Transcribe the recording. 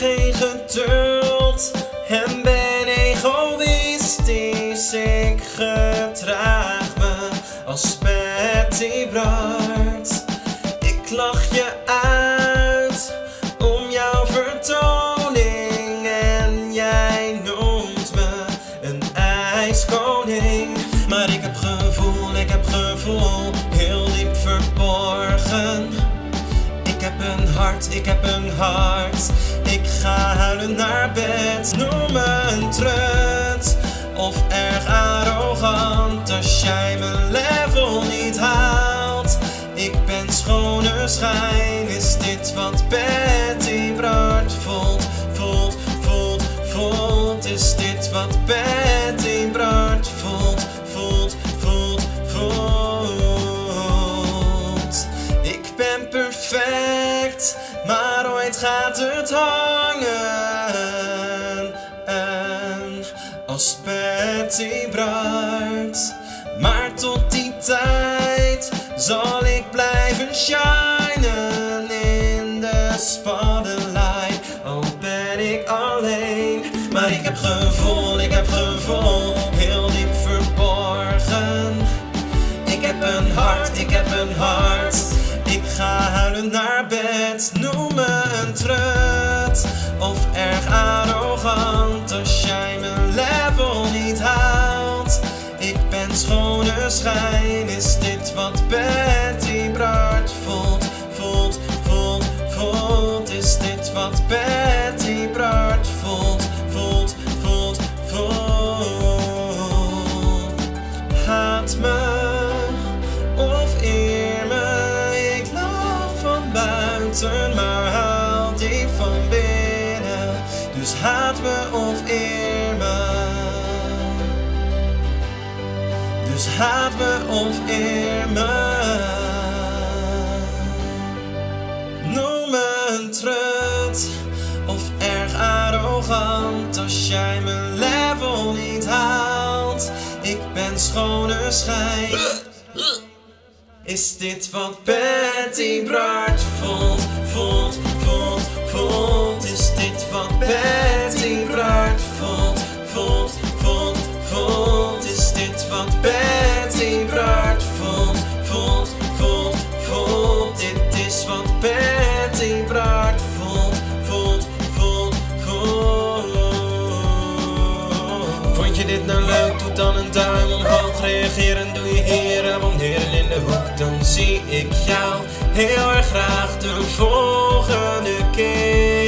geen geduld en ben egoïstisch. Ik gedraag me als Betty Bart. Ik lach je uit om jouw vertoning en jij noemt me een ijskoning. Maar ik heb gevoel, ik heb gevoel, heel diep verborgen. Ik heb een hart, ik ga huilen naar bed. Noem me een trut of erg arrogant als jij mijn level niet haalt. Ik ben schone schijn. Is dit wat Betty Bart voelt? Voelt, voelt, voelt. Is dit wat Betty Bart voelt? Voelt, voelt, voelt. Ik ben perfect, ooit gaat het hangen. En als Betty Bart. Maar tot die tijd zal ik blijven shinen in de spotlight. Al ben ik alleen, maar ik heb gevoel, ik heb gevoel, heel diep verborgen. Ik heb een hart, ik heb een hart. Ik ga huilen naar bed, trut. Of erg arrogant als jij mijn level niet haalt. Ik ben schone schijn, is dit wat Betty Bart voelt? Voelt, voelt, voelt, is dit wat Betty Bart voelt? Voelt, voelt, voelt. Haat me of Dus haat me of eer me. Dus haat me of eer me. Noem me een trut of erg arrogant als jij mijn level niet haalt. Ik ben schone schijn. Is dit wat Betty Bart? Voelt, voelt, Vond je dit nou leuk? Doe dan een duim omhoog. Reageren doe je hier, heren in de hoek. Dan zie ik jou heel erg graag de volgende keer.